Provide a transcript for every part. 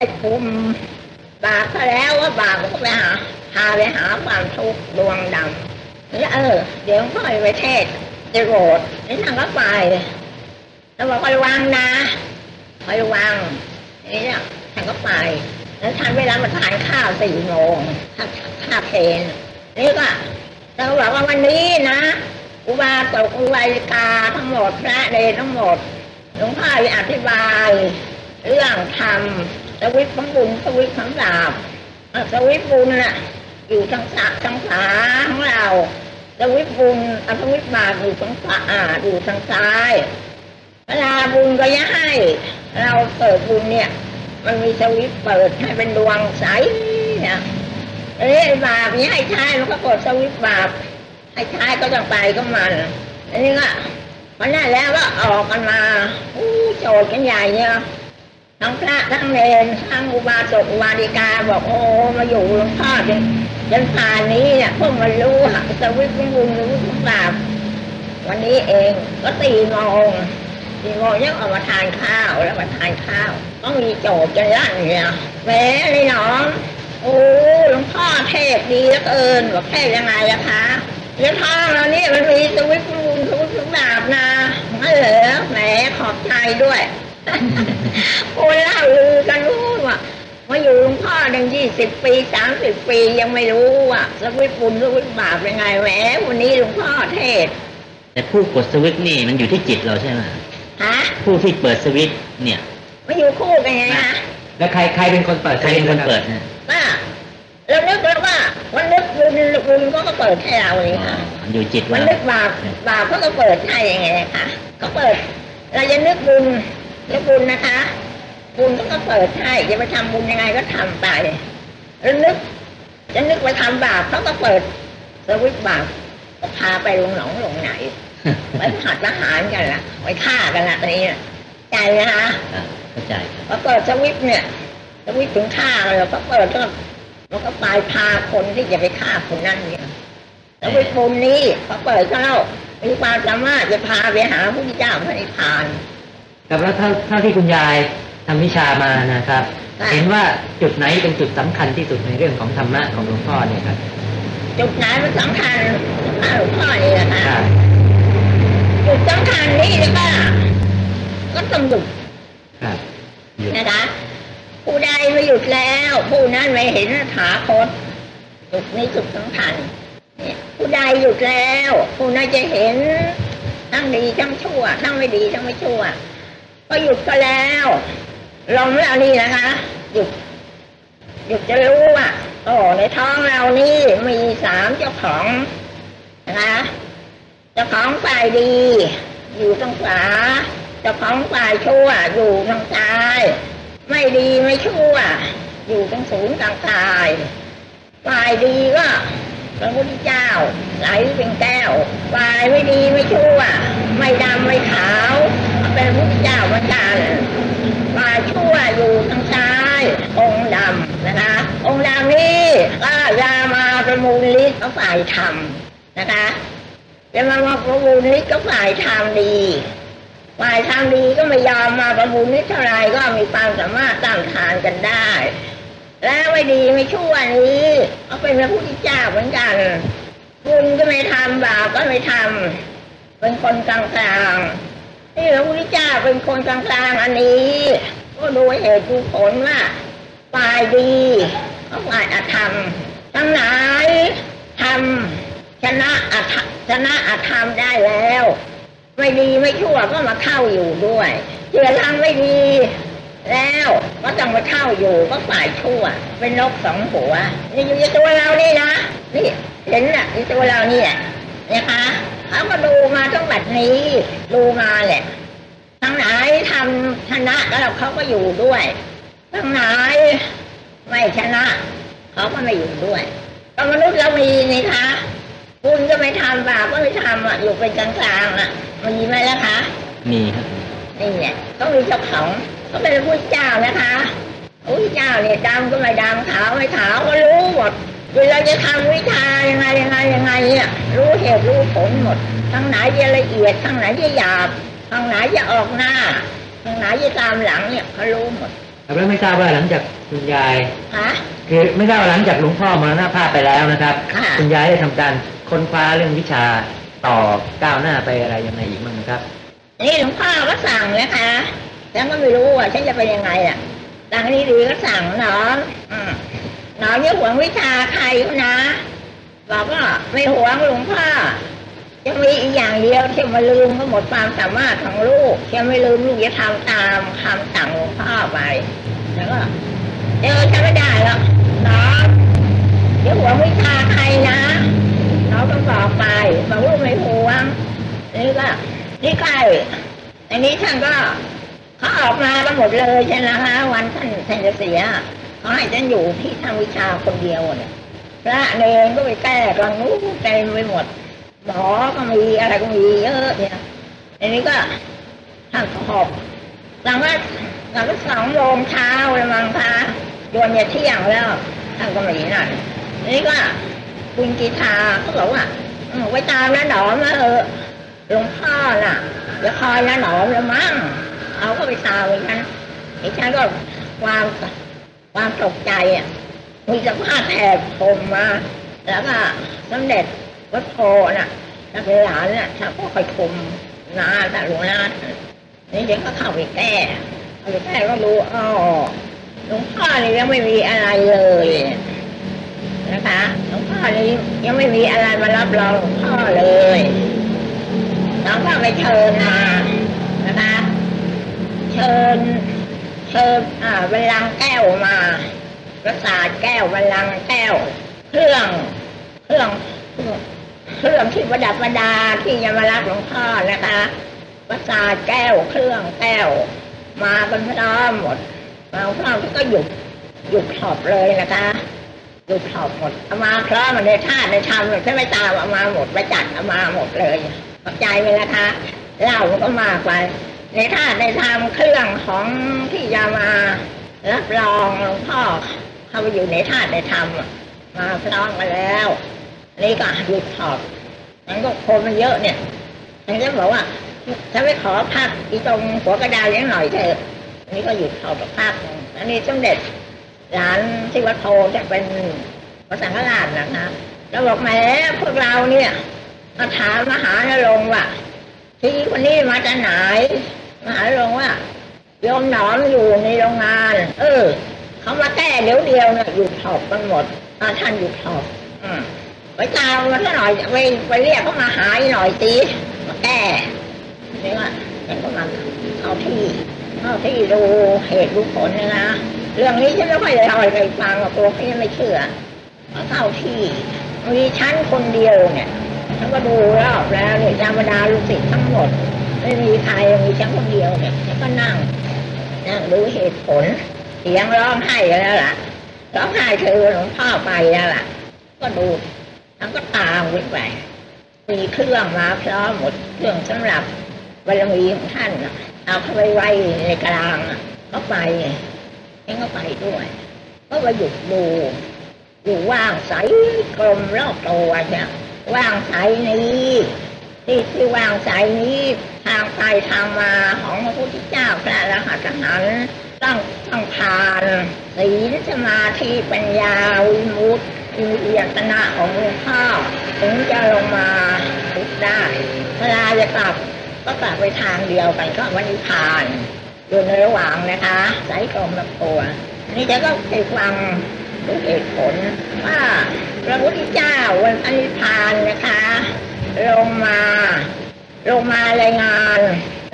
ไอ้คุมบาปก็แล้วว่าบาปก็ไปหาพาไปหาความทุกข์ดวงดำแล้วเออ เดี๋ยวพ่อไปเทศจะโกรดนี่นางก็ไปแล้วบอกคอยวังนะคอยวังนี่เนี่ยท่านก็ไป แล้วท่านเวลามาทานข้าวสี่โมงข้าวข้าเพนนี่ก็เราบอกว่าวันนี้นะอุบาสกอุบาสิกาทั้งหมดพระเดทั้งหมดหลวงพ่ออธิบาย เรื่องธรรม สวิตของบุญสวิตของบาปสวิตบุญน่ะ อยู่ทางสะทางขวาของเราสวิตบุญอสวิตบาปอยู่ทางขวาอ่าอยู่ทางซ้ายเวลาบุญก็จะให้เราเปิดบุญเนี่ย มันมีสวิตเปิดให้เป็นดวงใสเนี่ยเอ้ยบาปเนี่ยให้ใช้มันก็กดสวิตบาปให้ใช้ก็ต้องไปก็มันอันนี้ก็วันนั้แล้วก็ออกกันมาอู้โจทย์กันใหญ่เนี่ย ทั้งพระทั้งเนรทั้งอุบาสกอุบาสิกาบอกโอ้มาอยู่หลวงพ่อจนจนป่านนี้เนี่ยพิ่งมารู้หักสวิตช์ของบุญรู้ของบาปวันนี้เองก็ตีโมงสี่โมงยังออกมาทานข้าวแล้วมาทานข้าว ต้องมีโจทย์กันลั่นเนี่ยแหมเลยน้องโอ้หลวงพ่อเทศดีเหลือเกินบอกเทศยังไงล่ะคะแล้วท้องเราเนี่ยมันมีสวิตช์บุญสวิตช์บาปนะนั่นเหรอแหมขอบใจด้วย คนเล่าลือกันรู้ว่ามาอยู่หลวงพ่อดังยี่สิบปีสามสิบปียังไม่รู้ว่าสวิตช์บุญสวิตช์บาปเป็นไงแหมวันนี้หลวงพ่อเทศ แต่ผู้กดสวิตช์นี่มันอยู่ที่จิตเราใช่ไหมฮะผู้ที่เปิดสวิตช์เนี่ยมาอยู่คู่กันไงฮะแล้วใครใครเป็นคนเปิดใครเป็นคนเปิดนะว่าเรานึกแล้วว่าวันนึกบุญบุญก็ก็เปิดให้เราเลยอ๋อค่ะมันอยู่จิตวัเรานนึกบาปบาปเขาก็เปิดให้ยังไงคะเขาเปิด เราจะนึกบุญ นึกบุญนะคะบุญเขาก็เปิดให้จะไปทำบุญยังไงก็ทำไปแล้วนึกจะนึกไปทำบาปเขาก็เปิดสวิตช์บาปก็พาไปลงหนองลงไหนไปหัดทหารกันละไปฆ่ากันละตอนนี้น่ะใจนะคะครับเข้าใจครับพอเปิดสวิตช์เนี่ยสวิตช์ถึงฆ่าเลยพอเปิดก็มันก็ปลายพาคนที่จะไปฆ่าคนนั้นเนี่ยสวิตช์ปุ่มนี้พอเปิดก็แล้วมีความสามารถจะพาไปหาพระพุทธเจ้าพระนิพพาน ครับแล้วเท่าเท่าที่คุณยายทำวิชามานะครับค่ะเห็นว่าจุดไหนเป็นจุดสำคัญที่สุดในเรื่องของธรรมะของหลวงพ่อเนี่ยครับ จุดไหนมันสำคัญพระหลวงพ่อนี่นะคะครับจุดสำคัญนี่แล้วก็ก็ต้องหยุดครับนะคะผู้ใดไม่หยุดแล้ว ผู้นั้นไม่เห็นถาคตจุดนี้จุดสำคัญเนี่ยผู้ใดหยุดแล้ว ผู้นั้นจะเห็นทั้งดีทั้งชั่วทั้งไม่ดีทั้งไม่ชั่ว ก็หยุดก็แล้วลองแล้วนี่นะคะ หยุด หยุดจะรู้ว่าโอ้ในท้องเรานี่มีสามเจ้าของนะคะเจ้าของฝ่ายดี อยู่ทางขวาเจ้าของฝ่ายชั่วอยู่ทางซ้าย ไม่ดีไม่ชั่ว อยู่ตรงศูนย์กลางกายฝ่ายดีก็พระพุทธเจ้าไหลเป็นแก้วฝ่ายไม่ดีไม่ชั่ว ไม่ดำไม่ขาว เป็นพระพุทธเจ้าเหมือนกันฝ่าช่วยอยู่ทางซ้าย องค์ดำนะคะ องค์ดำนี่ก็ยามาประมูลฤทธิ์ก็ฝ่ายธรรมนะคะจะมามาประมูลฤทธิ์ก็ฝ่ายธรรมดีฝ่ายทางดีก็ไม่ยอมมาประมูลนิดเท่าไรก็มีความสามารถต้านทานกันได้ แล้วไม่ดีไม่ชั่วนี้ก็เป็นพระพุทธเจ้าเหมือนกันบุญก็ไม่ทำบาปก็ไม่ทำเป็นคนกลางกลางๆ ที่พระพุทธเจ้าเป็นคนกลางกลางๆอันนี้ ก็ดูเหตุดูผลว่าฝ่ายดีก็ฝ่ายอธรรม ทั้งหลายทำชนะอธรรมชนะอธรรมได้แล้ว ไม่ดีไม่ชั่วก็มาเข้าอยู่ด้วยเชื่อทำไม่ดีแล้วก็ต้องมาเข้าอยู่ก็ฝ่ายชั่ว เป็นนกสองหัว นี่อยู่ในตัวเรานี่นะนี่เห็นน่ะในตัวเราเนี่ยนะคะเขาก็ดูมาทั้งบัดนี้ ดูมาแหละ ไหนทำชนะแล้วเขาก็อยู่ด้วยทั้งไหนไม่ชนะเขาก็ไม่อยู่ด้วยก็มนุษย์เรามีนี่คะบุญก็ไม่ทำบาปก็ไม่ทำอะอยู่เป็นกลางๆอะมีไหมล่ะคะมีครับนี่เนี่ยต้องมีเจ้าของก็เป็นพระพุทธเจ้านะคะพระพุทธเจ้าเนี่ยดำก็ไม่ดำขาวไม่ขาวก็รู้หมดเวลาจะทำวิชายังไงยังไงยังไงเนี่ยรู้เหตุรู้ผลหมดทั้งไหนจะละเอียดทั้งไหนจะหยาบ ทั้งไหนจะออกหน้าทั้งไหนจะตามหลังเนี่ยเขารู้หมดแล้วไม่ทราบว่าหลังจากคุณยายฮะคือไม่ทราบว่าหลังจากหลวงพ่อมรณภาพไปแล้วนะครับค่ะณยายได้ทำการค้นคว้าเรื่องวิชาต่อก้าวหน้าไปอะไรยังไงอีกบ้างครับนี่หลวงพ่อก็สั่งนะคะฉันก็ไม่รู้ว่าฉันจะเป็นยังไงอะสั่งนี้ดีก็สั่งเนาะอืมเนาะอย่าหวงวิชาใครเขานะบอกว่าไม่หวงหลวงพ่อ จะมีอีกอย่างเดียวที่มาลืมก็หมดความสามารถของลูกจะไม่ลืมลูกจะทำตามคำสั่งหลวงพ่อไปแล้วก็เออฉันไม่ได้หรอกเนาะอย่าหวงวิชาใครนะเนาต้องบอกไปบอกลูกไม่หวงนี่ก็นี่ใกล้อันนี้ท่านก็เขาออกมากันหมดเลยใช่ไหมคะวันท่านท่านจะเสียเขาให้ท่านอยู่ที่ทำวิชาคนเดียวเนี่ยพระเนรก็ไปแก้กันนู้นเต็มไปหมด หมอก็มีอะไรก็มีเยอะเนี่ยอันนี้ก็ท่านก็หอบหลังว่าหลังก็สองโมงเช้าเลยมังคะโดนจะเที่ยงแล้วท่านก็มีนั่นอันนี้ก็คุณกีทาเขาบอกว่าไว้ตามแล้วหนอมาเออหลวงพ่อน่ะจะคอยละหนอมละมั้งเอาก็ไปตามอีกฉันอีกฉันก็ความความตกใจอะมีสภาพแถบผมมา แล้วก็สำเร็จ วัดโพน่ะนักเรียนหลานน่ะถ้าก็คอยคุมนาแต่หลวงนานี่เด็กก็เข้าไปแก้เข้าไปแก้ก็รู้อ๋อหลวงพ่อนี่ยังไม่มีอะไรเลยนะคะหลวงพ่อนี่ยังไม่มีอะไรมารับรองหลวงพ่อเลยน้องก็ไปเชิญมานะคะเชิญเชิญอ่าบัลลังแก้วมาประสาทแก้วบัลลังแก้ว เครื่องเครื่อง เครื่องที่ประดับประดาที่จะมารับหลวงพ่อนะคะประสาทแก้วเครื่องแก้ว มาเป็นพร้อมหมดมาพร้อมก็หยุดหยุดถอบเลยนะคะหยุดถอบหมดเอามาพร้อมในธาตุในธรรมใช่ไหมตามเอามาหมดไปจัดเอามาหมดเลยขอบใจไปนะคะเหล้าก็มากไปในธาตุในธรรมเครื่องของที่จะมารับรองหลวงพ่อเข้าไปอยู่ในธาตุในธรรมมาพร้อมกันแล้ว นี่ก็หยุดถอดมันก็คนมันเยอะเนี่ยฉันก็บอกว่าฉันไปขอพักอีตรงหัวกระดาษยังหน่อยเถอะนนี้ก็หยุดถอดพักอันนี้สมเด็จหลานที่วัดโพจะเป็นพระสังฆราชนะคะแล้วบอกแหมพวกเราเนี่ยมาถามมหานรงว่าที่คนนี้มาจากไหนมหานรงว่าโยมหนอมอยู่ในโรงงาน เออเขามาแก้เดี๋ยวเดียวเนี่ยหยุดถอบกันหมดอาท่านหยุดถอบอืม ไปตามมาสักหน่อยไปไปเรียกเขามาหาอีกหน่อยตีมาแก้นี่ว่าฉันก็มาเอาที่เอาที่ดูเหตุดูผลนยนะเรื่องนี้ฉันไม่ค่อยจะเล่าให้ใครฟังหรอกตัวเขายังไม่เชื่อมาเข้าที่มีชั้นคนเดียวเนี่ยฉันก็ดูรอบแล้วเนี่ยธรรมดาลูกศิษย์ทั้งหมด ไม่มีใครมีฉันคนเดียวเนี่ยฉันก็นั่งนั่งดูเหตุผลเสียงร้องไห้แล้วล่ะร้องไห้คือหลวงพ่อไปแล้วล่ะ ก็ดู ฉันก็ตามวิ่งไปมีเครื่องมาพร้อมหมดเครื่องสำหรับบารมีของท่านเอาเข้าไปไว้ในกลางก็ไปฉันก็ไปด้วย ก็ไปหยุดดูอยู่ว่างใสกลมรอบตัวเนี่ยว่างใสนี้ที่ที่ว่างใสนี้ทางไปทางมาของพระพุทธเจ้าพระรหันตหันต์ต้องต้องผ่านศีลสมาธิปัญญาวิมุตติ มียตนะของหลวงพ่อถึงจะลงมาทุกได้ เวลาจะกลับก็กลับไปทางเดียวกันก็วันนิพานอยู่ในระหว่างนะคะสายกลมลำตัวนี่จะก็ไปฟังดูเหตุผลว่าพระพุทธเจ้าวันอนิพานนะคะ ลงมาลงมารายงาน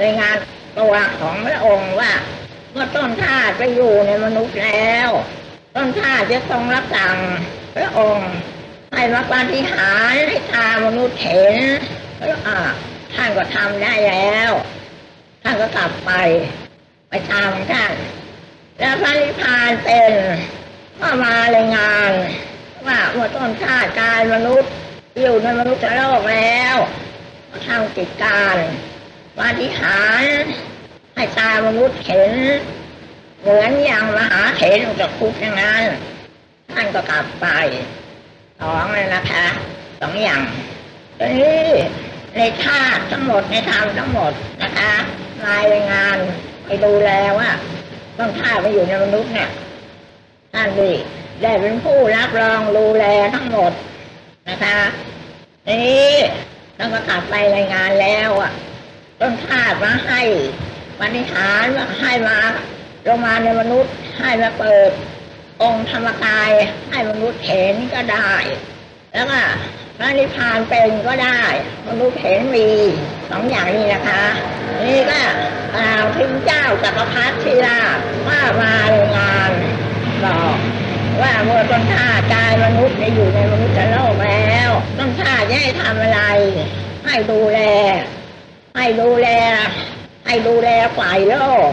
รายงานตัวของพระองค์ว่าเมื่อต้นท่าตุไปอยู่ในมนุษย์แล้ว ต้นท่าตุจะทรงรับสั่ง พระองค์ให้มาปาฏิหาริย์ให้ตามนุษย์เห็นแล้วอ่าท่านก็ทำได้แล้ว ท่านก็กลับไป ไปตามของท่าน แล้วพระนิพพานเป็นก็มารายงาน ว่าเมื่อต้นชาติกายมนุษย์อยู่ในมนุษย์โลกแล้วก็ทำกิจการปาฏิหาริย์ให้ตามนุษย์เห็น เหมือนอย่างมหาเถรจากคุกอย่างนั้น ท่านก็กลับไปสองเลยนะคะสองอย่างตอนนี้ในชาติทั้งหมดในธรรมทั้งหมดนะคะรายงานไปดูแลว่าต้องท่าไปอยู่ในมนุษย์เนี่ยท่านดีได้เป็นผู้รับรองดูแลทั้งหมดนะคะนี่ท่านก็กลับไปรายงานแล้วอะต้นท่ามาให้ปฏิหารว่าให้มาลงมาในมนุษย์ให้มาเปิด องค์ธรรมกายให้มนุษย์เห็นก็ได้ แล้วก็พระนิพพานเป็นก็ได้ มนุษย์เห็นมีสองอย่างนี้นะคะ นี่ก็กล่าวถึงเจ้าจักรพรรดิศิลาว่ามาในงานบอกว่าเมื่อต้นท่ากายมนุษย์ได้อยู่ในมนุษย์โลกแล้วต้นท่าจะให้ทำอะไร ให้ดูแล ให้ดูแล ให้ดูแลฝ่ายโลก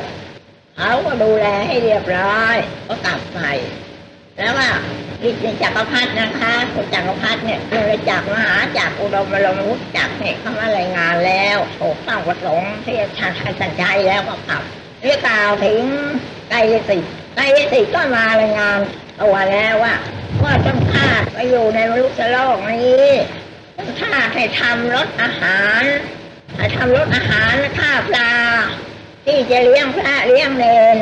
เขาก็ดูแลให้เรียบร้อย ก็กลับไป แล้วว่าดิจจักรพรรดินะคะคุณจักรพรรดิเนี่ยเลยจากมหาจากอุดมบรมวุฒิจากเนี่ยเข้ามารายงานแล้วถูกต้องประสงค์ที่ชาติสัญชัยแล้วก็กลับเรียกล่าวถึงไกรสิทธิ์ไกรสิทธิ์ก็มารายงานตัวแล้วว่าว่าต้องคาดไปอยู่ในมนุษย์โลกนี้ต้องคาดให้ทำรสอาหารให้ทำรสอาหารและฆ่าปลา ที่จะเลี้ยงพระเลี้ยงเนน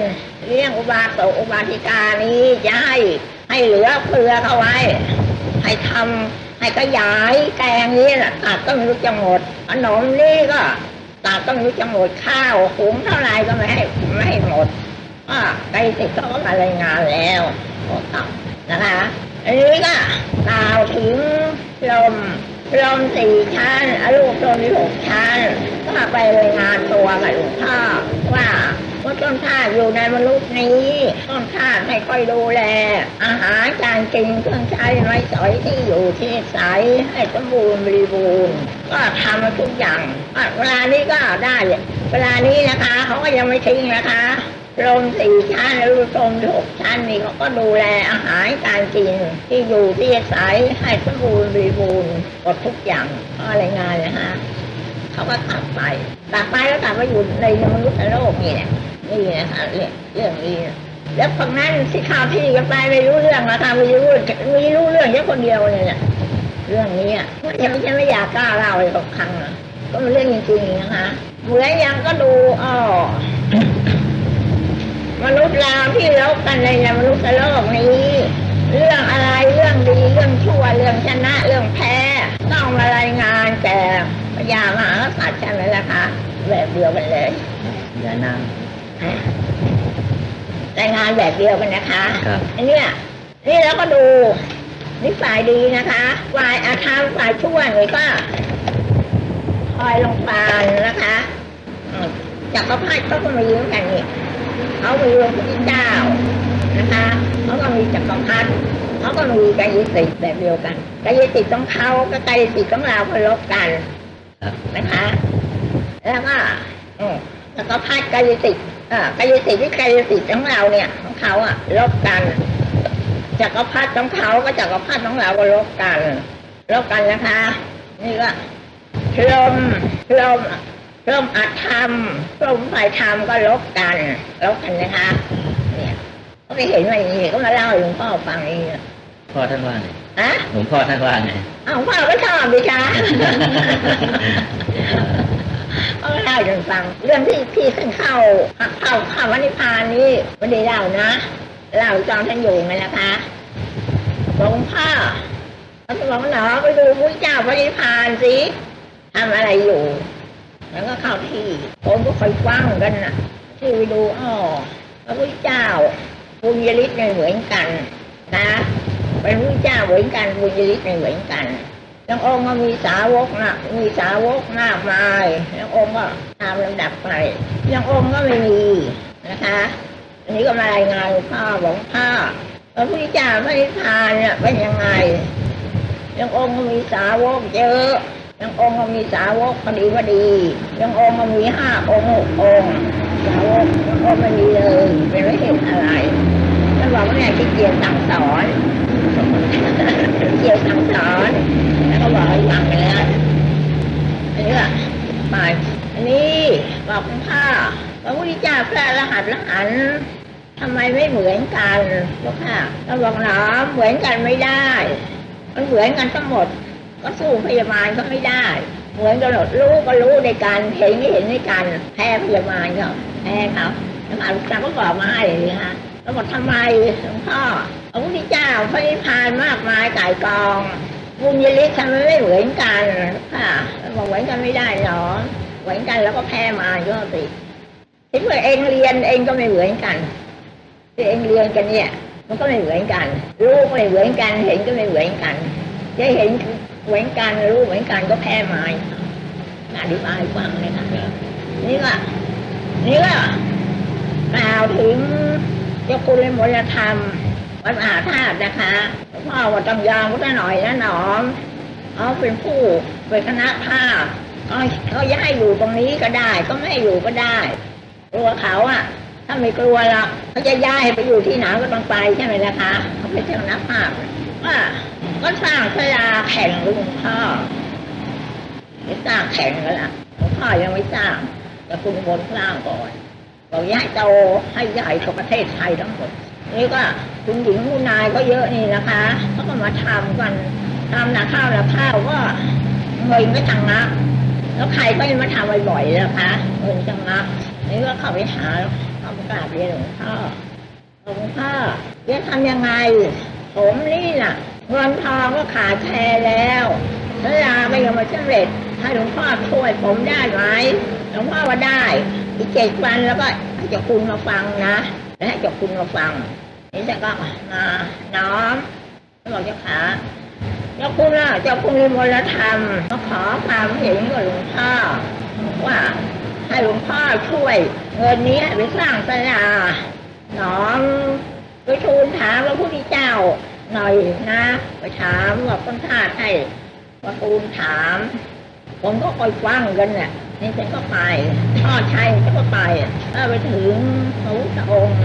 เลี้ยงอุบาสกอุบาสิกานี้จะให้ให้เหลือเพื่อเขาไว้ ให้ทำให้ขยายแกงนี้นะตัดต้องรู้จะหมดขนมนี่ก็ตัดต้องรู้จะหมดข้าวหุงเท่าไรก็ไม่ให้ไม่ให้หมดก็ไกลสิเขาก็มารายงานแล้วก็ทำนะคะอันนี้ก็กล่าวถึงลมลมสี่ชั้นอรูปลมหกชั้น ก็ไปรายงานตัวกับหลวงพ่อว่าว่าต้นท่าอยู่ในมนุษย์นี้ ต้นท่าไม่ค่อยดูแล อาหารการกินเครื่องใช้ไม้สอยที่อยู่ที่ใสให้สมบูรณ์บริบูรณ์ก็ทำมาทุกอย่างเวลานี้ก็ได้ เวลานี้นะคะเขาก็ยังไม่ทิ้งนะคะลมสี่ชั้นหรือลมหกชั้นนี่เขาก็ดูแลอาหารการกินที่อยู่ที่อาศัยให้สมบูรณ์บริบูรณ์หมดทุกอย่างก็รงานนะคะ เขาก็กลับไปกลับไปแล้วกลับมาอยู่ในมนุษย์โลกนี่แหละนี่นะคะเรื่องเรื่องนี้แล้วคนนั้นที่ข่าวที่กันไปไม่รู้เรื่องนะคะไม่รู้ไม่รู้เรื่องแค่คนเดียวเลยเนี่ยเรื่องนี้อะยังไม่ใช่ไม่อยากกล้าเล่าเลยกับครั้งนะก็เป็นเรื่องจริงๆนะคะเหมือนยังก็ดูอ๋อมนุษย์เราที่ลบกันในมนุษย์โลกนี้ เรื่องอะไรเรื่องดีเรื่องชั่วเรื่องชนะเรื่องแพ้ ต้องมารายงานแก่ พญามหากษัตริย์ใช่ไหมล่ะคะแบบเดียวกันเลยยานามรายงานแบบเดียวกันนะคะครับอันเนี้ยนี่เราก็ดูนี่ฝ่ายดีนะคะฝ่ายอาธรรมฝ่ายชั่วนี่ก็คอยลงปานนะคะอืมจักรพรรดิเขาก็มายืมกันนี่เขามีพระพุทธเจ้านะคะเขาก็มีจักรพรรดิเขาก็มีกายสิทธิ์แบบเดียวกันกายสิทธิ์ของเขาก็กายสิทธิ์ของเราเคารพกัน นะคะแล้วก็อืมจักรพรรดิกายสิทธิ์กายสิทธิ์ที่กายสิทธิ์ของเราเนี่ยของเขาอะลบกันจักรพรรดิของเขาก็จักรพรรดิของเราก็ลบกันลบกันนะคะ นี่ก็ลมลมลมอัดธรรมลมฝ่ายธรรมก็ลบกันลบกันนะคะ เนี่ยก็ไปเห็นมาอย่างนี้ก็มาเล่าให้หลวงพ่อฟังเองพ่อท่านว่าไง ฮะหลวงพ่อท่านว่าไงเอาพ่อก็ชอบดิคะก็เล่าให้หลวงฟัง เรื่องที่ที่ขึ้นเข้าเข้าเข้าวันิพพานนี้ไม่ได้เล่านะเล่าตอนท่านอยู่ไงนะคะบอกหลวงพ่อเขาจะบอกว่าหนอไปดูพระเจ้าพระนิพพานสิทำอะไรอยู่ แล้วก็เข้าที่คนก็คอยฟังกันนะที่ไปดูอ๋อพระพุทธเจ้าบุญยฤทธิ์ไม่เหมือนกันนะ เป็นพระเจ้าเหมือนกันบุญยฤทธิ์เหมือนกันยังองค์ก็มีสาวกนะมีสาวกมากมายยังองค์ก็ตามลำดับไปยังองค์ก็ไม่มีนะคะอันนี้ก็มารายงานพ่อบอกพ่อพระพุทธเจ้าพระนิพพานเนี่ยเป็นยังไงยังองค์ก็มีสาวกเยอะยังองค์ก็มีสาวกพอดีพอดียังองค์ก็มีห้าองค์หกองค์สาวกยังองค์ไม่มีเลยเป็นไม่เห็นอะไรท่านบอกว่าเนี่ยขี้เกียจสั่งสอน เกี่ยจสั่งสอนแล้วก็บอกให้ฟังไปแล้วอันนี้ก็ไปอันนี้บอกคุณพ่อพระพุทธเจ้าพระรหัสละหันทำไมไม่เหมือนกันลูกค่ะก็บอกหนอเหมือนกันไม่ได้ มันเหมือนกันทั้งหมด ก็สู้พยาบาลก็ไม่ได้ เหมือนกันหมดรู้ก็รู้ในการเห็นก็เห็นในการแพ้พยาบาลเขาแพ้เขานะคะลูกสาวก็บอกมาให้นะคะแล้วบอกทำไมหลวงพ่อ พระพุทธเจ้าพระนิพพานมากมายก่ายกองบุญยลิศทำไมไม่เหมือนกันค่ะบอกเหมือนกันไม่ได้หรอเหมือนกันแล้วก็แพ้มาก็สิคิดว่าเองเรียนเองก็ไม่เหมือนกันที่เองเรียนกันเนี่ย มันก็ไม่เหมือนกัน รู้ก็ไม่เหมือนกันเห็นก็ไม่เหมือนกันจะเห็นเหมือนกันรู้เหมือนกันก็แพ้มาอธิบายฟังเลยค่ะนี่ก็นี่ก็กล่าวถึงเจ้าคุณมลธรรม วัดมหาธาตุนะคะหลวงพ่อว่าต้องยอมก็หน่อยนะหนอมเขาเป็นผู้เป็นคณะภาพเขาจะให้อยู่ตรงนี้ก็ได้ ก็ไม่อยู่ก็ได้กลัวเขาอะถ้าไม่กลัวหรอกเขาจะย้ายไปอยู่ที่ไหนก็ต้องไปใช่ไหมนะคะเขาเป็นเจ้าคณะภาพว่าก็สร้างศาลาแข่งลวงพ่อไม่สร้างแข่งกันละหลวงพ่อยังไม่สร้างแต่คุณบนสร้างก่อนบอกย้ายโตให้ใหญ่กว่าประเทศไทยทั้งหมด นี่ก็คุณหญิงคุณนายก็เยอะนี่นะคะเขาก็มาทำกันทำนาข้าวนาข้าวก็เงินไม่ทังนักแล้วใครก็ยังมาทำบ่อยๆนะคะเงินจังนักนี่ก็เข้าไปหาเข้ามากราบเรียนหลวงพ่อหลวงพ่อจะทำยังไงผมนี่น่ะเงินทองก็ขาดแคลนแล้วแล้วลาไม่ยอมมาสำเร็จให้หลวงพ่อช่วยผมได้ไหมหลวงพ่อว่าได้อีกเจ็ดวันแล้วก็จ้าคุณมาฟังนะ และให้เจ้าคุณมาฟัง นี่จะก็มาน้อมบอกเจ้าขาเจ้าคุณล่ะเจ้าคุณมีมลธรรมมาขอความเห็นกับหลวงพ่อว่าให้หลวงพ่อช่วยเงินนี้ไปสร้างศาลาน้อมไปทูลถามพระพุทธเจ้าหน่อยนะไปถามว่าต้นท่าให้มาทูลถาม ผมก็คอยฟังกันเนี่ย นี่ฉันก็ไปทอชัยฉันก็ไปถ้าไปถึงพระพุทธองค์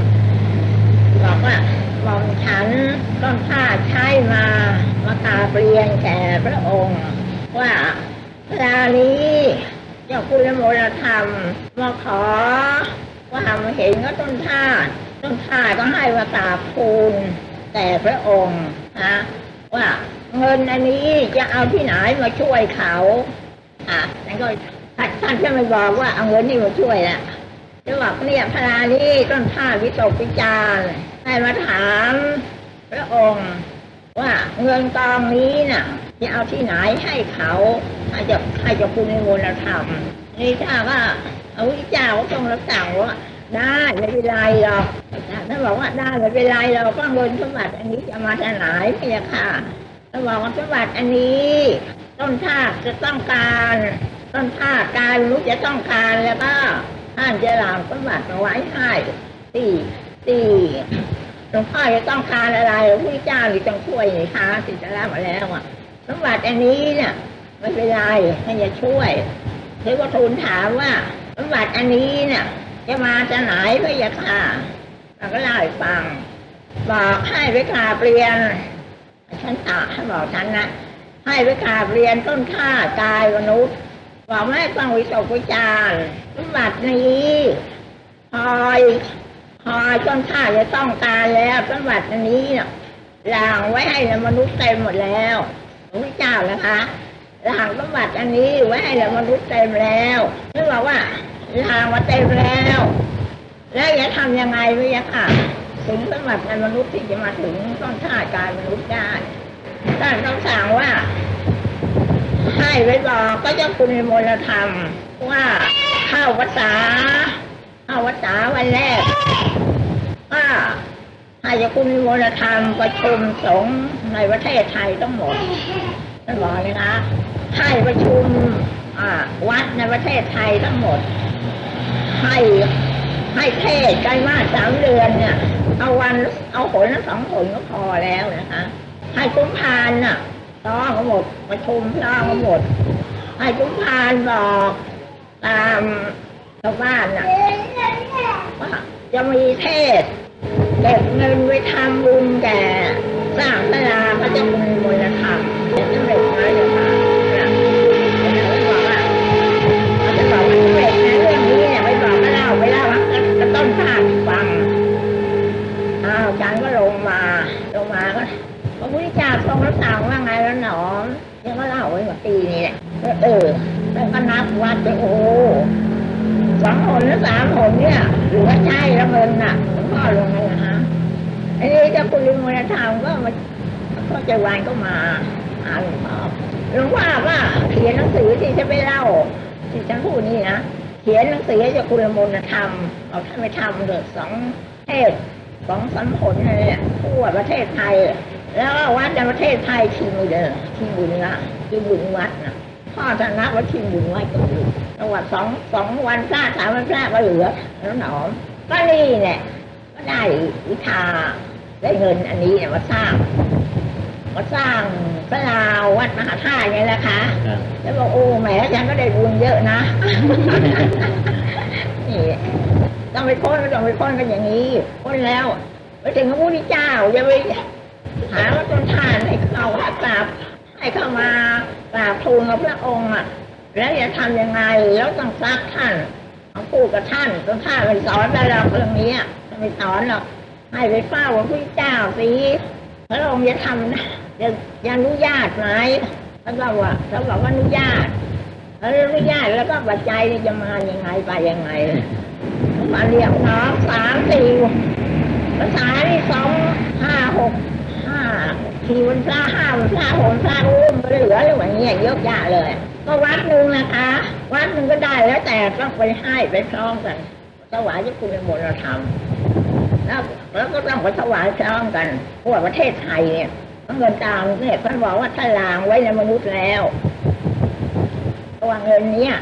บอกว่าบอกฉันต้นท่าใช้มามากาบเรียนแก่พระองค์ ว่าเวลานี้เจ้าคุณโมลธรรมมาขอว่ามเห็นก็ต้นท่าต้นท่าก็ให้มากราบทูลแต่พระองค์นะว่าเงินอันนี้จะเอาที่ไหนมาช่วยเขาอะนั่นก็ ท่านท่านจะไม่บอกว่าเอาเงินนี่มาช่วยละจะบอกเนี่ยพระานี้ต้นท่าวิตกวิจารณ์ให้มาถามพระองค์ว่าเงินกองนี้น่ะจะเอาที่ไหนให้เขาให้จะให้จะคุณในมลธรรมนี่ถ้าว่าเอาวิจารณ์ก็ต้องรับสั่งว่าได้ไม่เป็นไรหรอกท่านบอกว่าได้ไม่เป็นไรเราก็เงินสมบัติอันนี้จะมาจากไหนไม่ยค่ะท่านบอกว่าสมบัติอันนี้ ต้นชาจะต้องการ ต้นชาการรู้จะต้องการแล้วก็ท่านจะหลังสมบัติมาไว้ให้สี่สี่หลวงพ่อจะต้องการอะไรหลวงพ่อเจ้าหรือต้องช่วยนี่คะสิจะรับมาแล้วอะสมบัติอันนี้เนี่ยไม่เป็นไรให้จะช่วยเทวทูลถามว่าสมบัติอันนี้เนี่ยจะมาจากไหนเพระยาค่ะเราก็เล่าให้ฟัง บอกให้ไปกราบเรียนฉันตาให้บอกฉันนะให้ไปกราบเรียนต้นข้ากายมนุษย์ บอกไม่ต้องวิตกวิจารณ์สมบัตินี้คอยคอยต้นข้าจะต้องการแล้วสมบัตินี้เนี่ยลางไว้ให้มนุษย์เต็มหมดแล้วพระเจ้านะคะลางสมบัติอันนี้ไว้ให้มนุษย์เต็มแล้วนี่บอกว่าลางมาเต็มแล้ว แล้วจะทำยังไงวะยะค่ะถึงสมบัติในมนุษย์ที่จะมาถึงต้นข้ากายมนุษย์ได้ท่านต้องสั่งว่า ให้ไว้บอก็เจะคุณในมลธรรม ว่าเข้าวัษาเข้าวัษาวันแรกว่าให้เจ้าคุณในมลธรรมประชุมสงฆ์ในประเทศไทยทั้งหมดท่านบอกเลยนะให้ประชุมวัดในประเทศไทยทั้งหมด ให้ให้เทศน์ไตรมาสสามเดือนเนี่ย เอาวันเอาผลละสองผลก็พอแล้วนะคะ ให้คุ้มพานน่ะ ร้องเขาหมดประชุมร้องเขาหมดให้คุ้มพานบอกตามชาวบ้านน่ะว่าจะมีเทศเก็บเงินไว้ท ดไปโอ้สองหนหรือสามหนเนี่ยหรือว่าใช่แล้วเงินน่ะหลวงพ่อลงมานะฮะอันนี้เจ้าคุณลิมวลธรรมก็มาก็ใจวานก็มาหาหลวงพ่อหลวงพ่อว่าเขียนหนังสือที่จะไปเล่าที่ฉันพูดนี่นะเขียนหนังสือให้เจ้าคุณลิมวลธรรมเอาท่านไปทำเถอะสองเทศสองสามผลอะไรเนี่ยทั่วประเทศไทย แล้ววัดในประเทศไทยที่มือเดิมที่บุญละที่บุญวัด พ่อท่านนับว่าทีบุญไวัดก็อยู่จังหวัดสองสองวันพระสามวันพระก็เหลือแล้วหนอมก็นี่แหละก็ได้วิชาได้เงินอันนี้เนี่ยมาสร้างมาสร้างพระลาววัดมหาธาตุไงล่ะคะแล้วบอกโอ้แหมฉันก็ได้บุญเยอะนะนี่ต้องไปค้นก็ต้องไปค้นกันอย่างนี้ค้นแล้วไปถึงพระพุทธเจ้าอย่าไปหาว่าต้นทานให้เขาห้กราบ ให้เข้ามากราบทูลกับพระองค์อะแล้วจะทำยังไงแล้วต้องซักท่านต้องพูดกับท่านต้นท่านไปสอนได้หรอกเรื่องนี้อะไม่สอนหรอกให้ไปเฝ้าพระพุทธเจ้าสิพระองค์จะทำนะจะจะอนุญาตไหมแล้วก็ว่าเขาบอกว่าอนุญาตแล้วอนุญาตแล้วก็ปัจจัยจะมายังไงไปยังไงมาเรียกน้องสามสี่ภาษาที่สองห้าหก ห้าสี่วันพระห้าวันพระหกพระอุ้มเหลือหรือว่าอย่างเงี้ยเยอะแยะเลย ก็วัดหนึ่งนะคะ วัดหนึ่งก็ได้แล้วแต่ต้องไปให้ไปพร้อมกันถวายที่คุณมรธรรมแล้วแล้วก็ต้องไปถวายพร้อมกันพราะว่าประเทศไทยเนี่ยเงินตามเนี่ยท่านบอกว่าท่านลางไว้ในมนุษย์แล้วเพราะว่าเงินเนี้ย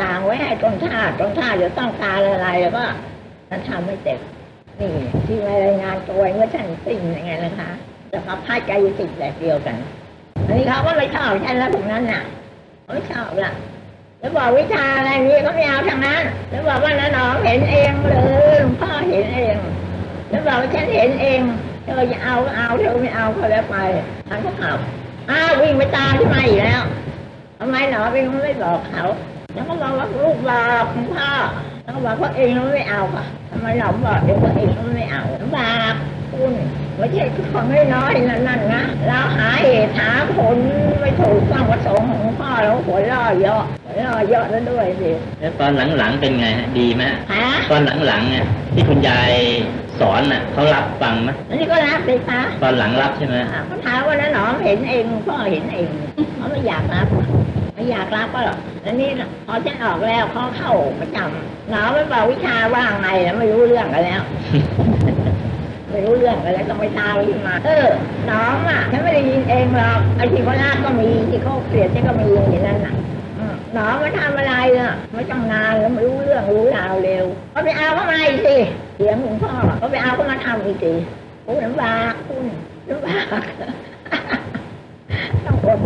ลางไว้ให้ต้นท่าต้นท่าจะต้องการอะไรแล้วก็ท่านทำไม่เสร็จนี่ที่มรายงานตัวเมื่อท่านสิ่งยังไงนะคะ แต่ก็พาใจอยู่ติดแบบเดียวกัน อันนี้เขาก็ไม่ชอบฉันแล้วตรงนั้นน่ะเขาไม่ชอบละแล้วบอกวิชาอะไรนี้เขาไม่เอาทางนั้นแล้วบอกว่าน้าน้องเห็นเองเลยหลวงพ่อเห็นเอง แล้วบอกว่าฉันเห็นเองเธอจะเอาก็เอาเธอไม่เอาก็แล้วไปท่านก็ขับอ้าววิ่งไปตามที่มาอีกแล้วทำไมหนอเองไม่บอกเขาแล้วก็บอกว่าลูกบอกคุณพ่อแล้วก็บอกว่าเองไม่เอาค่ะทำไมหนอบอกเองว่าเองไม่เอาบาปคุณไม่ใช่ของน้อยๆนั่นนั่นนะเราหาเหตุหาผลไม่ถูกต้องประสงค์ของพ่อแล้วหัวล่อเยอะหัวล่อเยอะแล้วด้วยสิแล้วตอนหลังๆเป็นไงฮะดีไหมฮะฮะตอนหลังๆเนี่ยที่คุณยายสอนน่ะเขารับฟังไหมอันนี้ก็รับสิคะตอนหลังรับใช่ไหมอ่าเขาถามว่าน้าหนอมเห็นเองพ่อเห็นเองเขาไม่อยากรับไม่อยากรับก็หรอกแล้วนี่พอฉันออกแล้วเขาเข้าประจำหนอมไม่บอกวิชาว่าไงแล้วไม่รู้เรื่องกันแล้ว ไม่รู้เรื่องอะไรก็ไม่ตามขึ้นมา เออ น้องอะ ฉันไม่ได้ยินเองหรอก ไอ้ที่เขาลากก็มี ที่เขาเกลียดฉันก็มีอย่างนั้นน่ะน้องมาทำอะไรอะไม่จ้างงานแล้วไม่รู้เรื่องรู้ราวเร็วก็ไปเอาเข้ามาอีกสิเสียงหลงพ่อก็ไปเอาเข้ามาทำอีกสิโอ้ลำบากคุณลำบากต้องอด